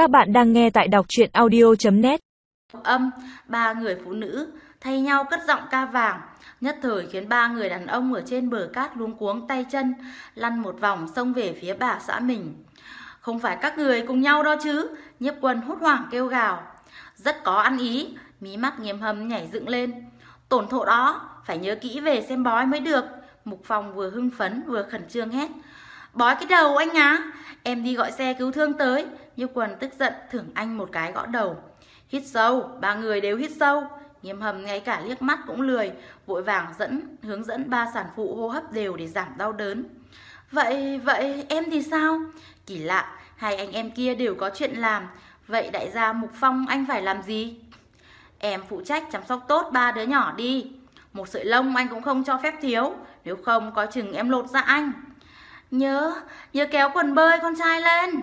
Các bạn đang nghe tại đọc truyện audio.net âm, ba người phụ nữ, thay nhau cất giọng ca vàng. Nhất thời khiến ba người đàn ông ở trên bờ cát luống cuống tay chân, lăn một vòng xông về phía bà xã mình. Không phải các người cùng nhau đó chứ, nhiếp quân hốt hoảng kêu gào. Rất có ăn ý, mí mắt nghiêm hầm nhảy dựng lên. Tổn thộ đó, phải nhớ kỹ về xem bói mới được. Mục phong vừa hưng phấn vừa khẩn trương hét bói cái đầu anh á em đi gọi xe cứu thương tới. Như quần tức giận, thưởng anh một cái gõ đầu. Hít sâu, ba người đều hít sâu. Nghiêm hầm ngay cả liếc mắt cũng lười. Vội vàng dẫn, hướng dẫn ba sản phụ hô hấp đều để giảm đau đớn. Vậy vậy em thì sao? Kỳ lạ, hai anh em kia đều có chuyện làm. Vậy đại gia mục phong anh phải làm gì? Em phụ trách chăm sóc tốt ba đứa nhỏ đi. Một sợi lông anh cũng không cho phép thiếu. Nếu không, có chừng em lột ra anh nhớ nhớ kéo quần bơi con trai lên.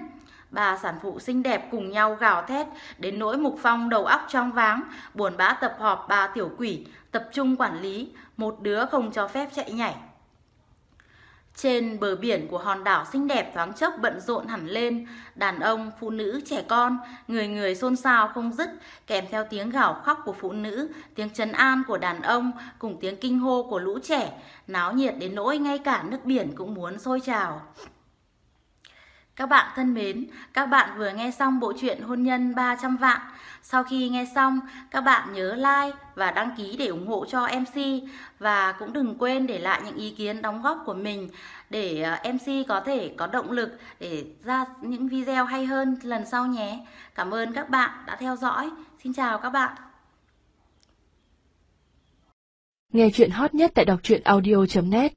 Bà sản phụ xinh đẹp cùng nhau gào thét đến nỗi Mục Phong đầu óc trong váng, buồn bã tập họp ba tiểu quỷ, tập trung quản lý, một đứa không cho phép chạy nhảy. Trên bờ biển của hòn đảo xinh đẹp thoáng chốc bận rộn hẳn lên, đàn ông, phụ nữ, trẻ con, người người xôn xao không dứt, kèm theo tiếng gào khóc của phụ nữ, tiếng trấn an của đàn ông, cùng tiếng kinh hô của lũ trẻ, náo nhiệt đến nỗi ngay cả nước biển cũng muốn sôi trào. Các bạn thân mến, các bạn vừa nghe xong bộ truyện Hôn nhân 300 vạn. Sau khi nghe xong, các bạn nhớ like và đăng ký để ủng hộ cho MC và cũng đừng quên để lại những ý kiến đóng góp của mình để ờ, MC có thể có động lực để ra những video hay hơn lần sau nhé. Cảm ơn các bạn đã theo dõi. Xin chào các bạn. Nghe chuyện hot nhất tại đọc truyện audio.net